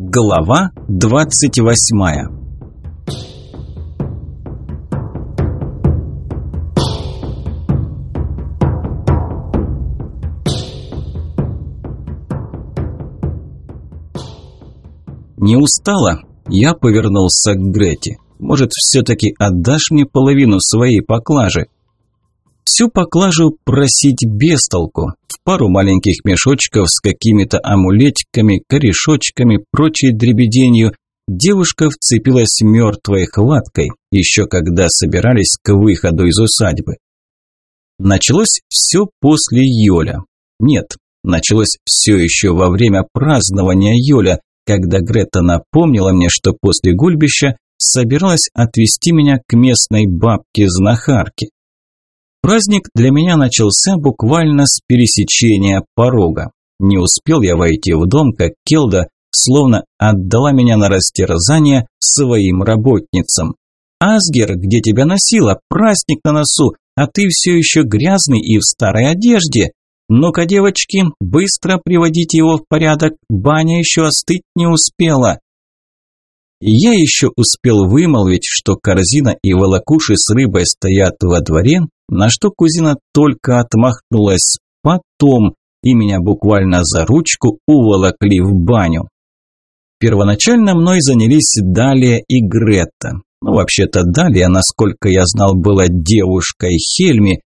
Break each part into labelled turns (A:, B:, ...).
A: Глава 28 «Не устала?» Я повернулся к Грете. «Может, все-таки отдашь мне половину своей поклажи?» Всю поклажу просить без толку. В пару маленьких мешочков с какими-то амулетиками, корешочками, прочей дребеденью девушка вцепилась мертвой хваткой, еще когда собирались к выходу из усадьбы. Началось все после Йоля. Нет, началось все еще во время празднования Йоля, когда Грета напомнила мне, что после гульбища собиралась отвезти меня к местной бабке-знахарке. Праздник для меня начался буквально с пересечения порога. Не успел я войти в дом, как Келда словно отдала меня на растерзание своим работницам. «Асгер, где тебя носила? Праздник на носу, а ты все еще грязный и в старой одежде. «Ну-ка, девочки, быстро приводите его в порядок, баня еще остыть не успела». Я еще успел вымолвить, что корзина и волокуши с рыбой стоят во дворе, на что кузина только отмахнулась потом, и меня буквально за ручку уволокли в баню. Первоначально мной занялись Далия и Гретта. Ну, вообще-то Далия, насколько я знал, была девушкой Хельми,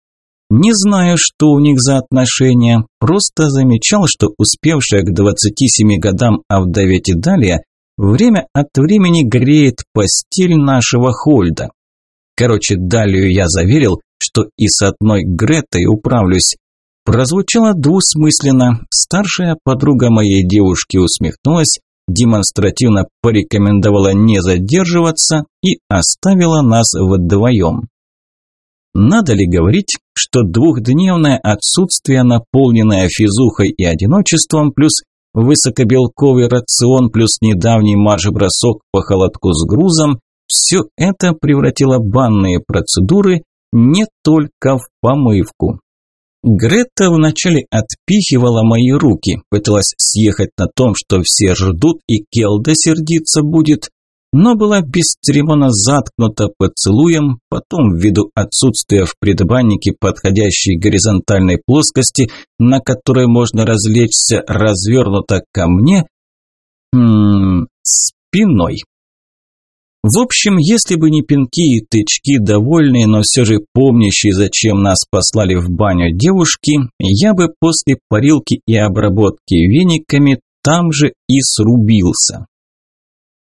A: не знаю, что у них за отношения, просто замечал, что успевшая к 27 годам овдоветь Далия время от времени греет постель нашего Хольда. Короче, Далию я заверил, что и с одной Гретой управлюсь. Прозвучало двусмысленно. Старшая подруга моей девушки усмехнулась, демонстративно порекомендовала не задерживаться и оставила нас вдвоем. Надо ли говорить, что двухдневное отсутствие, наполненное физухой и одиночеством, плюс высокобелковый рацион, плюс недавний марш-бросок по холодку с грузом, все это превратило банные процедуры не только в помывку. Грета вначале отпихивала мои руки, пыталась съехать на том, что все ждут и Келда сердиться будет, но была бесцеремонно заткнута поцелуем, потом ввиду отсутствия в предбаннике подходящей горизонтальной плоскости, на которой можно развлечься, развернута ко мне м -м, спиной. В общем, если бы не пинки и тычки, довольные, но все же помнящие, зачем нас послали в баню девушки, я бы после парилки и обработки вениками там же и срубился.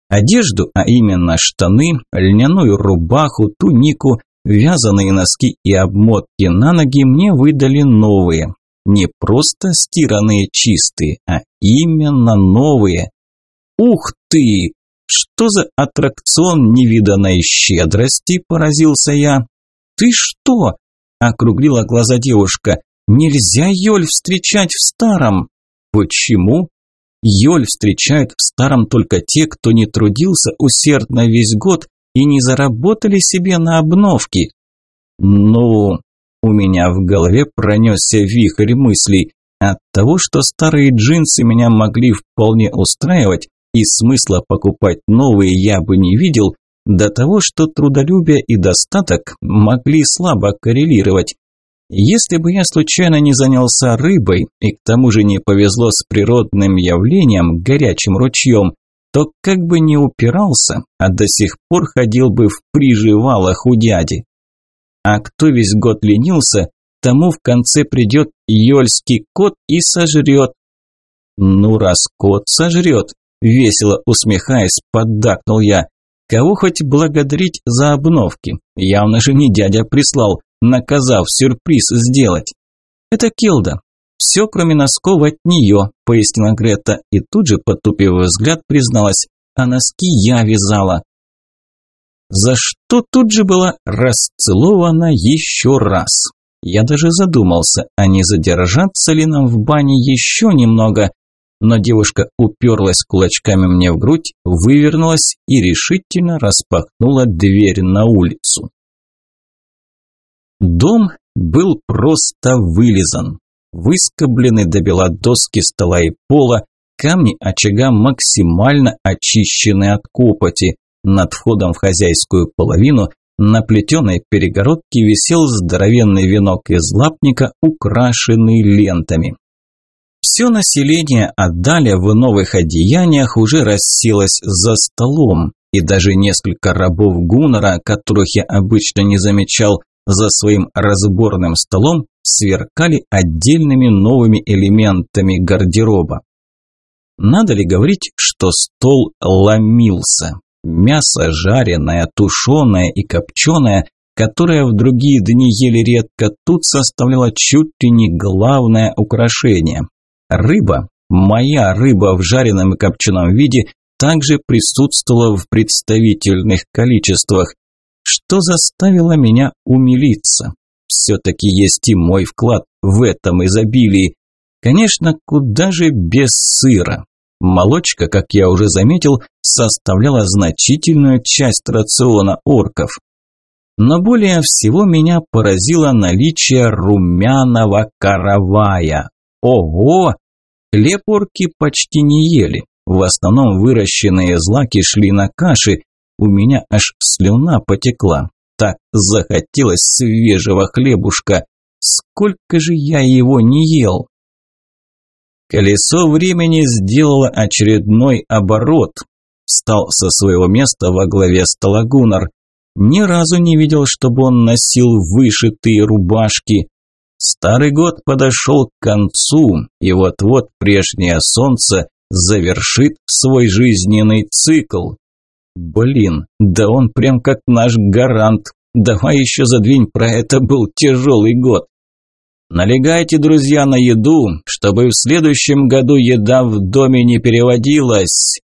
A: Одежду, а именно штаны, льняную рубаху, тунику, вязаные носки и обмотки на ноги мне выдали новые. Не просто стиранные чистые, а именно новые. Ух ты! Что за аттракцион невиданной щедрости, поразился я. Ты что? Округлила глаза девушка. Нельзя Йоль встречать в старом. Почему? Йоль встречают в старом только те, кто не трудился усердно весь год и не заработали себе на обновки. Ну, у меня в голове пронесся вихрь мыслей. От того, что старые джинсы меня могли вполне устраивать, и смысла покупать новые я бы не видел, до того, что трудолюбие и достаток могли слабо коррелировать. Если бы я случайно не занялся рыбой и к тому же не повезло с природным явлением, горячим ручьем, то как бы не упирался, а до сих пор ходил бы в приживалах у дяди. А кто весь год ленился, тому в конце придет ёльский кот и сожрет. Ну, раз кот сожрет, весело усмехаясь, поддакнул я. Кого хоть благодарить за обновки? Явно же не дядя прислал, наказав сюрприз сделать. Это Келда. Все, кроме носков от нее, пояснила Грета и тут же, потупив взгляд, призналась, а носки я вязала. За что тут же была расцелована еще раз. Я даже задумался, а не задержаться ли нам в бане еще немного, но девушка уперлась кулачками мне в грудь, вывернулась и решительно распахнула дверь на улицу. Дом был просто вылизан. Выскоблены до бела доски стола и пола, Камни очага максимально очищены от копоти. Над входом в хозяйскую половину на плетеной перегородке висел здоровенный венок из лапника, украшенный лентами. Все население Аддаля в новых одеяниях уже расселось за столом, и даже несколько рабов Гуннера, которых я обычно не замечал, за своим разборным столом сверкали отдельными новыми элементами гардероба. Надо ли говорить, что стол ломился? Мясо жареное, тушеное и копченое, которое в другие дни ели редко, тут составляло чуть ли не главное украшение. Рыба, моя рыба в жареном и копченом виде, также присутствовала в представительных количествах, что заставило меня умилиться. Все-таки есть и мой вклад в этом изобилии. Конечно, куда же без сыра. Молочка, как я уже заметил, составляла значительную часть рациона орков. Но более всего меня поразило наличие румяного каравая. Ого! Хлеб орки почти не ели. В основном выращенные злаки шли на каши. У меня аж слюна потекла. Так захотелось свежего хлебушка. Сколько же я его не ел? Колесо времени сделало очередной оборот. Встал со своего места во главе стола Гуннар. Ни разу не видел, чтобы он носил вышитые рубашки. Старый год подошел к концу, и вот-вот прежнее солнце завершит свой жизненный цикл. Блин, да он прям как наш гарант. Давай еще задвинь про это был тяжелый год. Налегайте, друзья, на еду, чтобы в следующем году еда в доме не переводилась.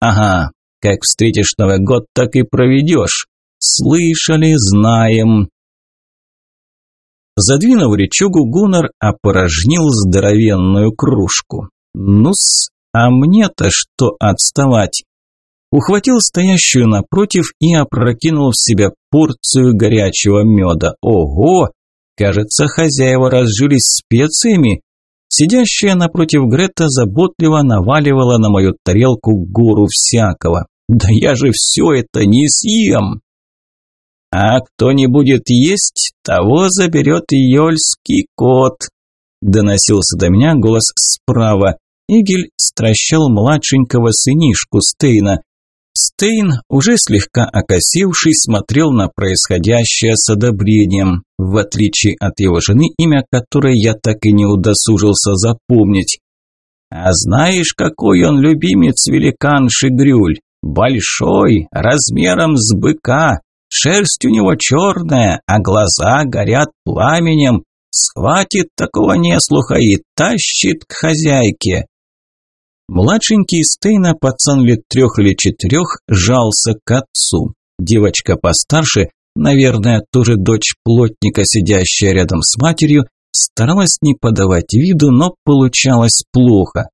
A: Ага, как встретишь Новый год, так и проведешь. Слышали, знаем. Задвинув речугу, Гуннар опорожнил здоровенную кружку. Ну-с, а мне-то что отставать? Ухватил стоящую напротив и опрокинул в себя порцию горячего меда. Ого! Кажется, хозяева разжились специями. Сидящая напротив Грета заботливо наваливала на мою тарелку гору всякого. Да я же все это не съем! А кто не будет есть, того заберет Йольский кот. Доносился до меня голос справа. Игель стращал младшенького сынишку Стейна. Стейн, уже слегка окосевший, смотрел на происходящее с одобрением, в отличие от его жены, имя которой я так и не удосужился запомнить. А знаешь, какой он любимец великан Шигрюль? Большой, размером с быка, шерсть у него черная, а глаза горят пламенем. Схватит такого неслуха и тащит к хозяйке. Младшенький Стейна, пацан лет трех или четырех, жался к отцу. Девочка постарше, наверное, тоже дочь плотника, сидящая рядом с матерью, старалась не подавать виду, но получалось плохо.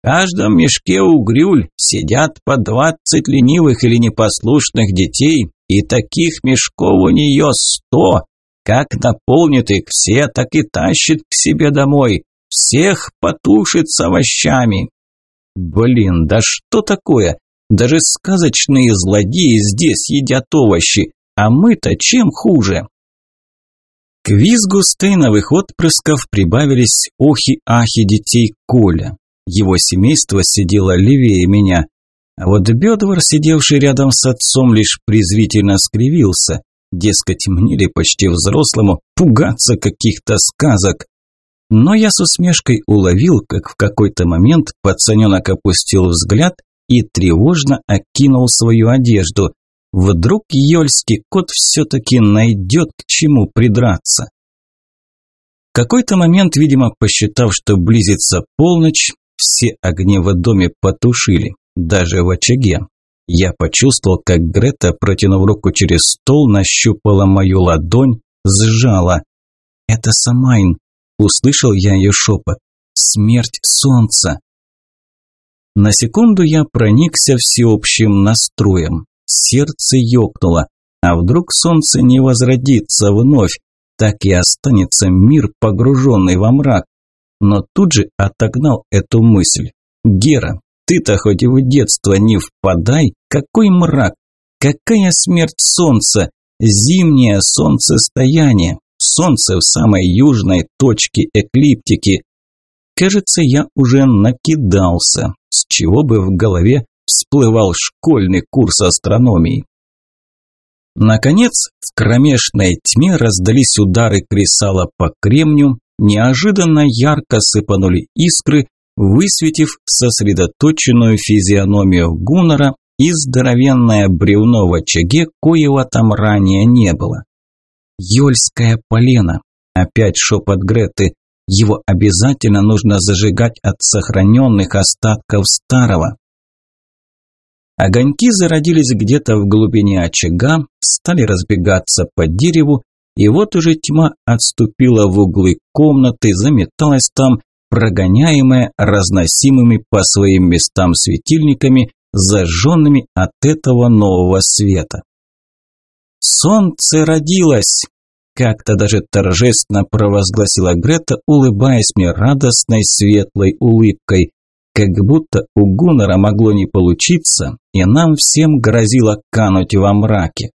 A: В каждом мешке угрюль сидят по двадцать ленивых или непослушных детей, и таких мешков у нее сто. Как наполнит их все, так и тащит к себе домой. Всех потушит с овощами. Блин, да что такое? Даже сказочные злодеи здесь едят овощи, а мы-то чем хуже? К визгу стейновых отпрысков прибавились охи-ахи детей Коля. Его семейство сидело левее меня. А вот Бедвар, сидевший рядом с отцом, лишь презрительно скривился. Дескать, мне ли почти взрослому пугаться каких-то сказок. Но я с усмешкой уловил, как в какой-то момент пацаненок опустил взгляд и тревожно окинул свою одежду. Вдруг Йольский кот все-таки найдет к чему придраться. В какой-то момент, видимо, посчитав, что близится полночь, все огни в доме потушили, даже в очаге. Я почувствовал, как Грета, протянув руку через стол, нащупала мою ладонь, сжала. «Это Самайн», Услышал я ее шепот. «Смерть солнца!» На секунду я проникся всеобщим настроем. Сердце ёкнуло. А вдруг солнце не возродится вновь? Так и останется мир, погруженный во мрак. Но тут же отогнал эту мысль. Гера, ты-то хоть в детство не впадай, какой мрак, какая смерть солнца, зимнее солнцестояние, солнце в самой южной точке эклиптики. Кажется, я уже накидался, с чего бы в голове всплывал школьный курс астрономии. Наконец, в кромешной тьме раздались удары кресала по кремню, неожиданно ярко сыпанули искры, высветив сосредоточенную физиономию Гуннера и здоровенное бревно в очаге, коего там ранее не было. «Йольская полена!» – опять шепот Греты. «Его обязательно нужно зажигать от сохраненных остатков старого». Огоньки зародились где-то в глубине очага, стали разбегаться по дереву, и вот уже тьма отступила в углы комнаты, заметалась там, прогоняемая разносимыми по своим местам светильниками, зажженными от этого нового света. «Солнце родилось!» Как-то даже торжественно провозгласила Грета, улыбаясь мне радостной светлой улыбкой. Как будто у Гуннера могло не получиться, и нам всем грозило кануть во мраке.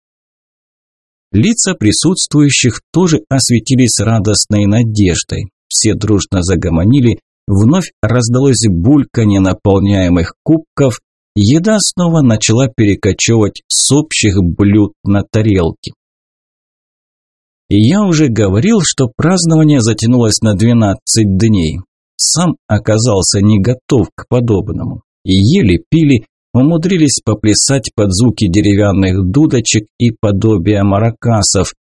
A: Лица присутствующих тоже осветились радостной надеждой. Все дружно загомонили, вновь раздалось бульканье наполняемых кубков, еда снова начала перекочевывать с общих блюд на тарелки. И я уже говорил, что празднование затянулось на 12 дней сам оказался не готов к подобному. И ели пили, умудрились поплясать под звуки деревянных дудочек и подобия маракасов.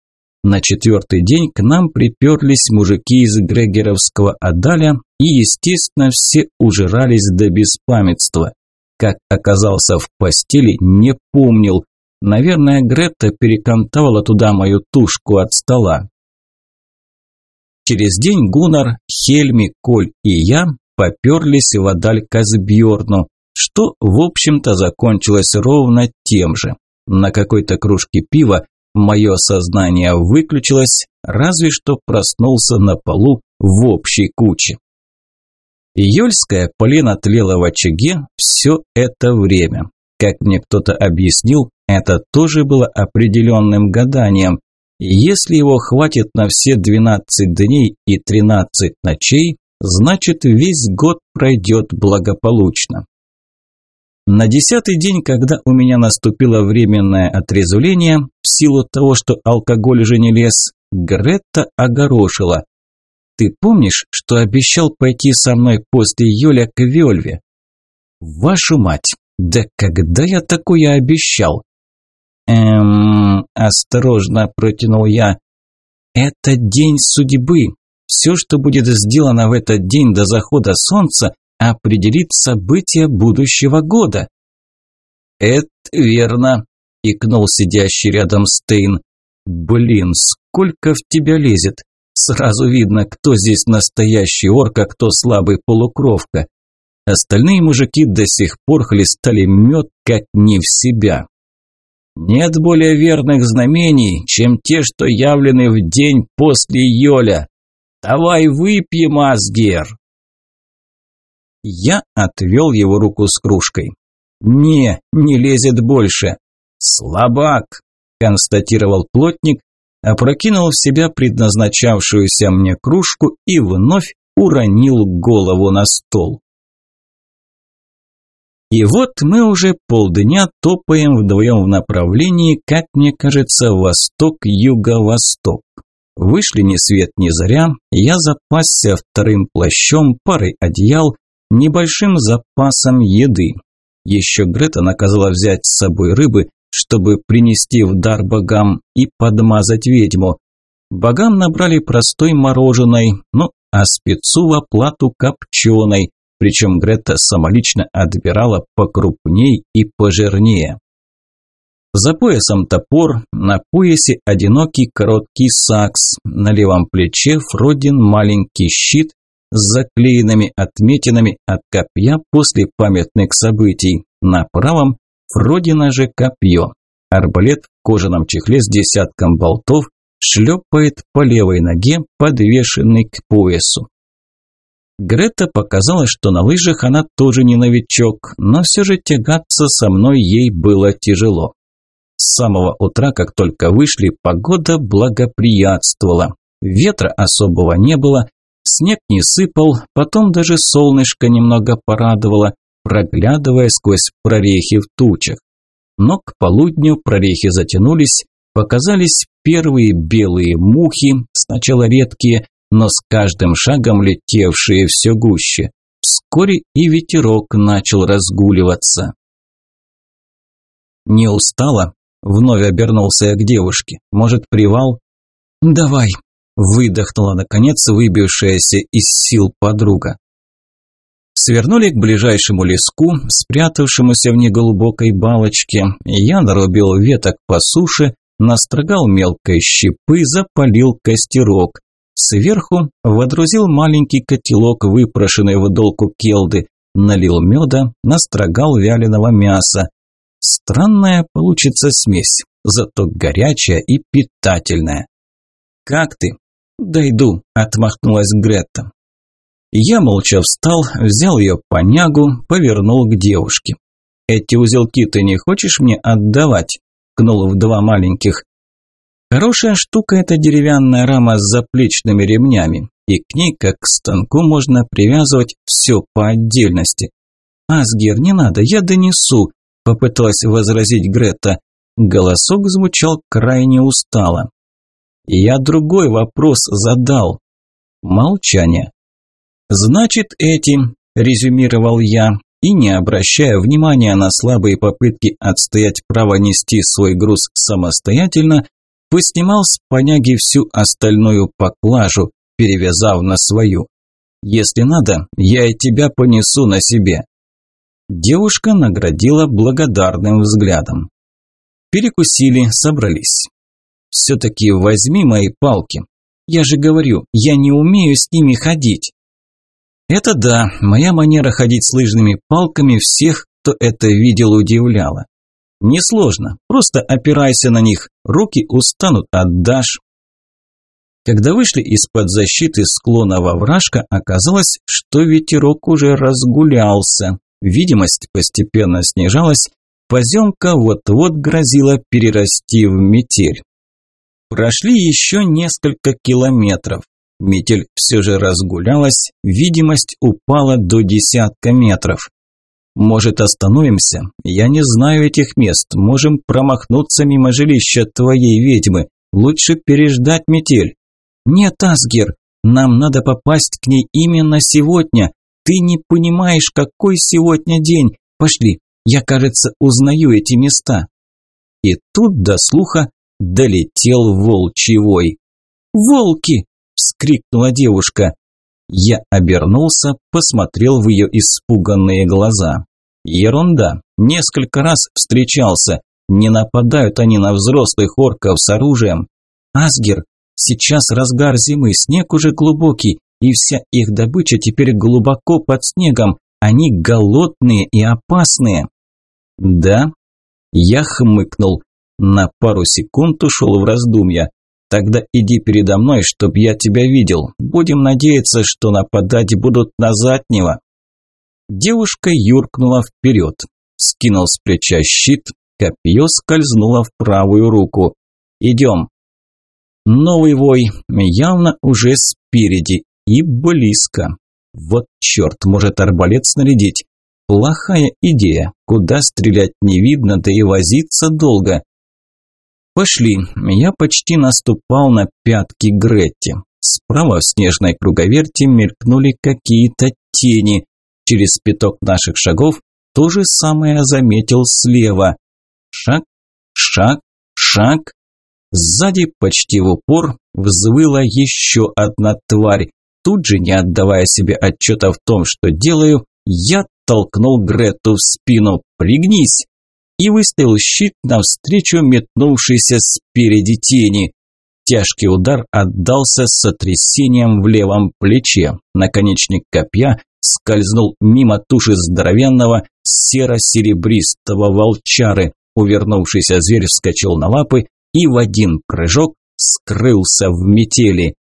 A: На четвертый день к нам приперлись мужики из Грегеровского Адаля и, естественно, все ужирались до беспамятства. Как оказался в постели, не помнил. Наверное, Гретта перекантовала туда мою тушку от стола. Через день Гуннар, Хельми, Коль и я поперлись в Адалька с Бьорну, что, в общем-то, закончилось ровно тем же. На какой-то кружке пива мое сознание выключилось, разве что проснулся на полу в общей куче. Июльская полена тлела в очаге все это время. Как мне кто-то объяснил, это тоже было определенным гаданием. Если его хватит на все 12 дней и 13 ночей, значит весь год пройдет благополучно. На десятый день, когда у меня наступило временное отрезвление, в силу того, что алкоголь уже не лез, Гретта огорошила. «Ты помнишь, что обещал пойти со мной после Йоля к Вельве?» «Вашу мать! Да когда я такое обещал?» «Эм...» – осторожно протянул я. «Это день судьбы. Все, что будет сделано в этот день до захода солнца, определит события будущего года». «Это верно», – икнул сидящий рядом Стейн. «Блин, сколько в тебя лезет. Сразу видно, кто здесь настоящий орк, а кто слабый полукровка. Остальные мужики до сих пор хлестали мед, как не в себя. Нет более верных знамений, чем те, что явлены в день после Йоля. Давай выпьем, Асгер. Я отвел его руку с кружкой. Не, не лезет больше. Слабак, констатировал плотник, опрокинул в себя предназначавшуюся мне кружку и вновь уронил голову на стол. И вот мы уже полдня топаем вдвоем в направлении, как мне кажется, восток-юго-восток. Вышли ни свет ни заря, я запасся вторым плащом, парой одеял, небольшим запасом еды. Еще Грета наказала взять с собой рыбы, чтобы принести в дар богам и подмазать ведьму. Богам набрали простой мороженой, ну а спецу в оплату копченой, причем Грета самолично отбирала покрупней и пожирнее. За поясом топор, на поясе одинокий короткий сакс, на левом плече Фродин маленький щит с заклеенными отметинами от копья после памятных событий, на правом Фродина же копье. Арбалет в кожаном чехле с десятком болтов шлепает по левой ноге, подвешенный к поясу. Грета показала, что на лыжах она тоже не новичок, но все же тягаться со мной ей было тяжело. С самого утра, как только вышли, погода благоприятствовала. Ветра особого не было, снег не сыпал, потом даже солнышко немного порадовало, проглядывая сквозь прорехи в тучах. Но к полудню прорехи затянулись, показались первые белые мухи, сначала редкие, но с каждым шагом летевшие все гуще. Вскоре и ветерок начал разгуливаться. «Не устала?» – вновь обернулся я к девушке. «Может, привал?» «Давай», – выдохнула наконец выбившаяся из сил подруга. Свернули к ближайшему леску, спрятавшемуся в неглубокой балочке, я нарубил веток по суше, настрогал мелкой щепы, запалил костерок. Сверху водрузил маленький котелок, выпрошенный в долку келды, налил меда, настрогал вяленого мяса. Странная получится смесь, зато горячая и питательная. «Как ты?» «Дойду», – отмахнулась Гретта. Я молча встал, взял ее по нягу, повернул к девушке. «Эти узелки ты не хочешь мне отдавать?» – кнул в два маленьких. Хорошая штука эта деревянная рама с заплечными ремнями, и к ней, как к станку, можно привязывать все по отдельности. «Асгер, не надо, я донесу», – попыталась возразить Грета. Голосок звучал крайне устало. «Я другой вопрос задал». Молчание. «Значит, эти», – резюмировал я, и, не обращая внимания на слабые попытки отстоять право нести свой груз самостоятельно, Поснимал с поняги всю остальную поклажу, перевязав на свою. Если надо, я и тебя понесу на себе. Девушка наградила благодарным взглядом. Перекусили, собрались. Все-таки возьми мои палки. Я же говорю, я не умею с ними ходить. Это да, моя манера ходить с лыжными палками всех, кто это видел, удивляла. Несложно, просто опирайся на них, руки устанут, отдашь. Когда вышли из-под защиты склона во вражка, оказалось, что ветерок уже разгулялся. Видимость постепенно снижалась, поземка вот-вот грозила перерасти в метель. Прошли еще несколько километров. Метель все же разгулялась, видимость упала до десятка метров. Может, остановимся? Я не знаю этих мест. Можем промахнуться мимо жилища твоей ведьмы. Лучше переждать метель. Нет, Асгер, нам надо попасть к ней именно сегодня. Ты не понимаешь, какой сегодня день. Пошли, я, кажется, узнаю эти места. И тут до слуха долетел волчий «Волки!» – вскрикнула девушка. Я обернулся, посмотрел в ее испуганные глаза. Ерунда. Несколько раз встречался. Не нападают они на взрослых орков с оружием. Асгер, сейчас разгар зимы, снег уже глубокий, и вся их добыча теперь глубоко под снегом. Они голодные и опасные. Да? Я хмыкнул. На пару секунд ушел в раздумья. Тогда иди передо мной, чтоб я тебя видел. Будем надеяться, что нападать будут на заднего. Девушка юркнула вперед. Скинул с плеча щит, копье скользнуло в правую руку. «Идем». Новый вой, явно уже спереди и близко. Вот черт, может арбалет снарядить. Плохая идея, куда стрелять не видно, да и возиться долго. Пошли, я почти наступал на пятки Гретти. Справа в снежной круговерти мелькнули какие-то тени. Через пяток наших шагов то же самое заметил слева. Шаг, шаг, шаг. Сзади почти в упор взвыла еще одна тварь. Тут же, не отдавая себе отчета в том, что делаю, я толкнул Грету в спину. «Пригнись!» И выставил щит навстречу метнувшейся спереди тени. Тяжкий удар отдался с сотрясением в левом плече. Наконечник копья скользнул мимо туши здоровенного серо-серебристого волчары. Увернувшийся зверь вскочил на лапы и в один прыжок скрылся в метели.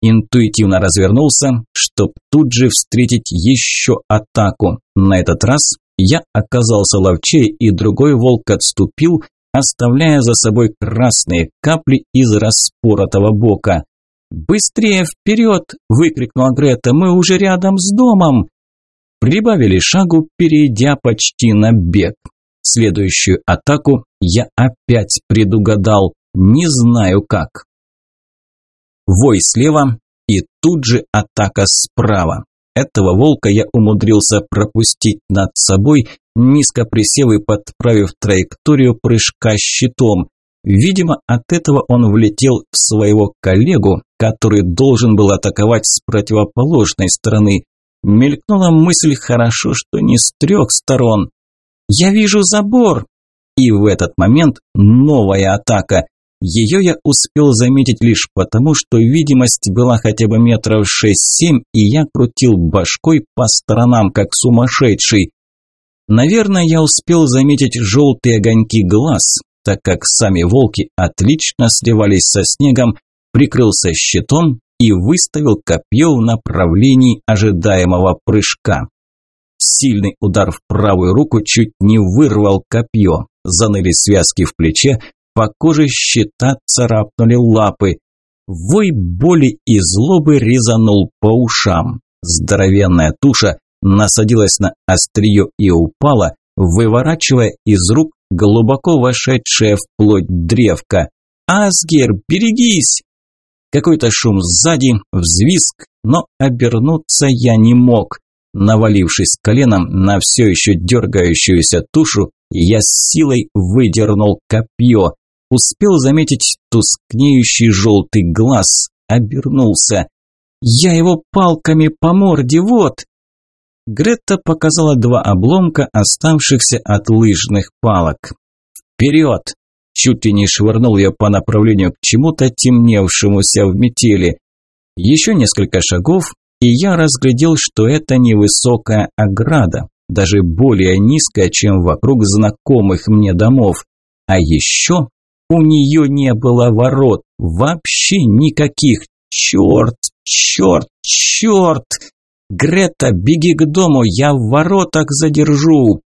A: Интуитивно развернулся, чтоб тут же встретить еще атаку. На этот раз я оказался ловчее, и другой волк отступил, оставляя за собой красные капли из распоротого бока. «Быстрее вперед!» – выкрикнула Грета. «Мы уже рядом с домом!» Прибавили шагу, перейдя почти на бег. Следующую атаку я опять предугадал, не знаю как. Вой слева и тут же атака справа. Этого волка я умудрился пропустить над собой, низко присев и подправив траекторию прыжка щитом. Видимо, от этого он влетел в своего коллегу, который должен был атаковать с противоположной стороны. Мелькнула мысль, хорошо, что не с трех сторон. «Я вижу забор!» И в этот момент новая атака. Ее я успел заметить лишь потому, что видимость была хотя бы метров шесть-семь, и я крутил башкой по сторонам, как сумасшедший. Наверное, я успел заметить желтые огоньки глаз, так как сами волки отлично сливались со снегом, прикрылся щитом и выставил копье в направлении ожидаемого прыжка. Сильный удар в правую руку чуть не вырвал копье. Заныли связки в плече, по коже щита царапнули лапы. Вой боли и злобы резанул по ушам. Здоровенная туша насадилась на острие и упала, выворачивая из рук глубоко вошедшее вплоть древко. «Асгер, берегись!» Какой-то шум сзади, взвизг, но обернуться я не мог. Навалившись коленом на все еще дергающуюся тушу, я с силой выдернул копье. Успел заметить тускнеющий желтый глаз, обернулся. «Я его палками по морде, вот!» Гретта показала два обломка, оставшихся от лыжных палок. «Вперед!» Чуть ли не швырнул я по направлению к чему-то темневшемуся в метели. Еще несколько шагов, и я разглядел, что это невысокая ограда, даже более низкая, чем вокруг знакомых мне домов. А еще у нее не было ворот, вообще никаких. Черт, черт, черт! Грета, беги к дому, я в воротах задержу.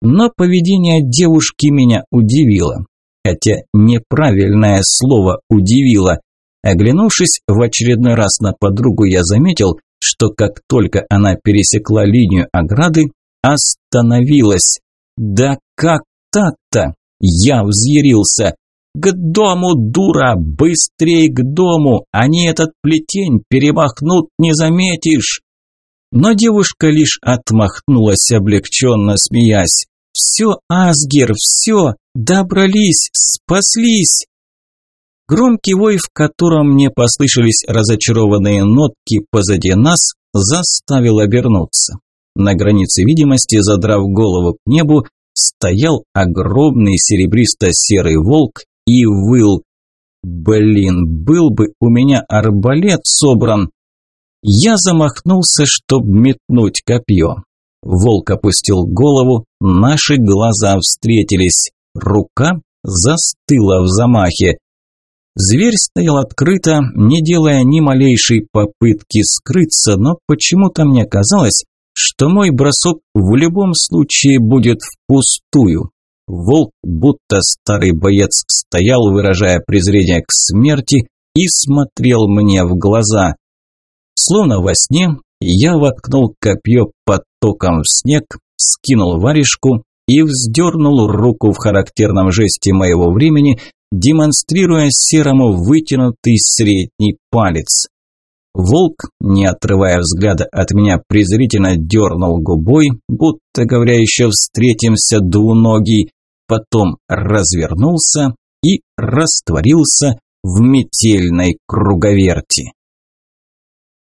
A: Но поведение девушки меня удивило хотя неправильное слово удивило. Оглянувшись в очередной раз на подругу, я заметил, что как только она пересекла линию ограды, остановилась. Да как так-то? Я взъярился. К дому, дура, быстрей к дому, они этот плетень перемахнут, не заметишь. Но девушка лишь отмахнулась, облегченно смеясь. «Все, Асгер, все, добрались, спаслись!» Громкий вой, в котором мне послышались разочарованные нотки позади нас, заставил обернуться. На границе видимости, задрав голову к небу, стоял огромный серебристо-серый волк и выл. Блин, был бы у меня арбалет собран. Я замахнулся, чтобы метнуть копье. Волк опустил голову, наши глаза встретились. Рука застыла в замахе. Зверь стоял открыто, не делая ни малейшей попытки скрыться, но почему-то мне казалось, что мой бросок в любом случае будет впустую. Волк, будто старый боец, стоял, выражая презрение к смерти, и смотрел мне в глаза. Словно во сне я воткнул копье под током в снег, скинул варежку и вздернул руку в характерном жесте моего времени, демонстрируя серому вытянутый средний палец. Волк, не отрывая взгляда от меня, презрительно дернул губой, будто говоря, еще встретимся двуногий, потом развернулся и растворился в метельной круговерти.